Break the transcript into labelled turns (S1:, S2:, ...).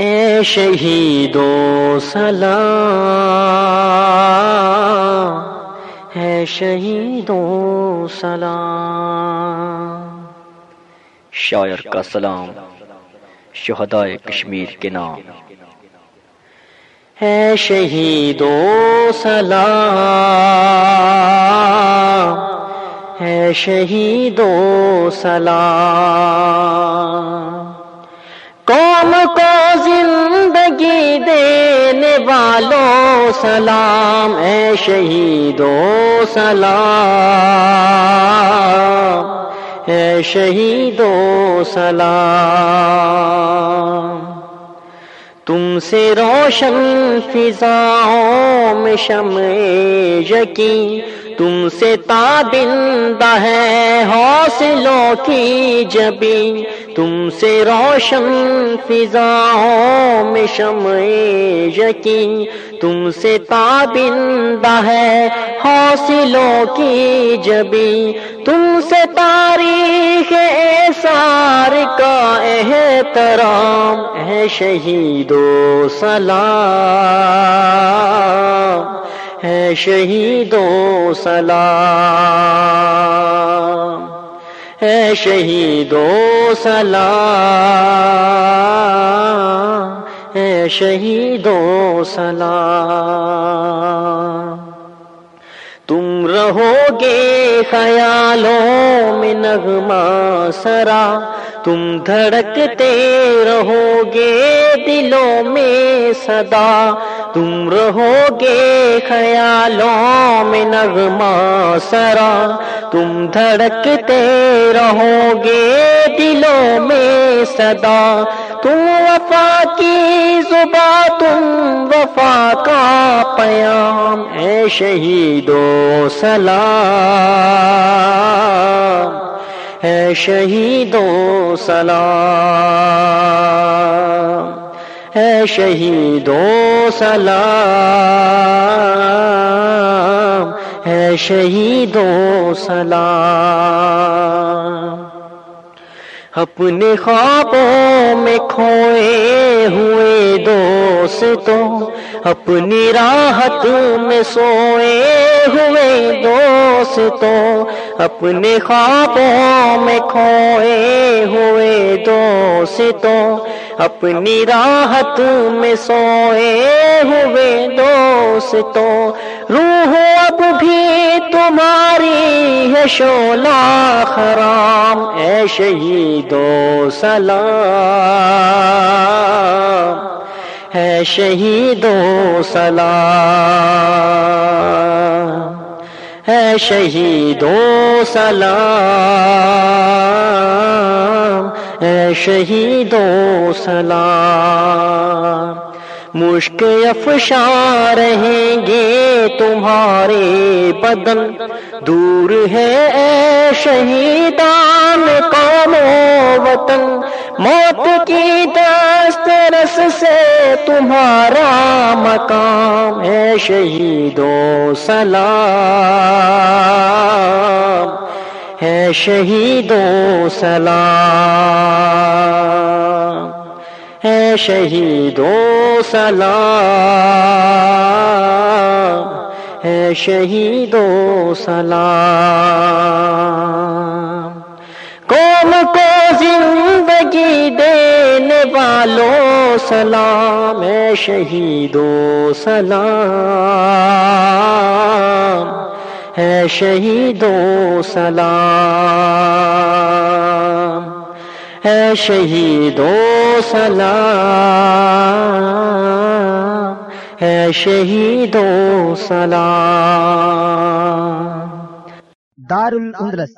S1: اے شہیدو سلام ہے شہیدو سلام۔
S2: شاعر کا سلام شہدائے کشمیر کے نام۔
S1: ہے شہیدو سلام ہے شہیدو سلام۔ قوم کو زندگی دینے والوں سلام، اے شہیدو سلام، اے شہیدو سلام۔ تم سے روشن فضاؤں میں شمع یقین، تم سے تابندہ ہے حوصلوں کی جبی تم سے روشن فضاؤں میں شمع یقین، تم سے تابندہ ہے حوصلوں کی جبی تم سے تاریخ سار کا احترام ہے شہیدو سلام، ہے شہیدو سلام۔ ہے شہیدو سلام، ہے شہیدو سلام۔ تم رہو گے خیالوں میں نغمہ سرا، تم دھڑکتے رہو گے دلوں میں صدا۔ تم رہو گے خیالوں میں نغمہ سرا۔ تم دھڑکتے رہو گے دلوں میں صدا۔ تم وفا کی زبا، تم وفا کا پیام اے شہیدو سلام۔ ہے شہیدو سلام۔ ہے شہیدو سلام ہے شہیدو سلام۔ اپنے خوابوں میں کھوئے ہوئے دوستوں، اپنی راحت میں سوئے ہوئے دوست دوستوں اپنے خوابوں میں کھوئے ہوئے دوستوں اپنی راحت میں سوئے ہوئے دوستوں روح اب بھی تمہاری ہے شولا خرام اے شہیدو سلام ہے شہیدو سلام۔ ہے شہیدو سلام ہے شہیدو سلام۔ مشک افشاں رہیں گے تمہارے بدن، دور ہے اے شہیدان قوم و وطن۔ موت کی دست رس سے تمہارا مقام ہے شہیدو سلام، ہے شہیدو سلام، ہے شہیدو سلام، ہے شہیدو سلام۔ قوم کو زندگی دینے والوں، سلام ہے شہیدو سلام ہے شہیدو سلام ہے شہیدو سلام ہے شہیدو سلام۔
S3: دار الاندلس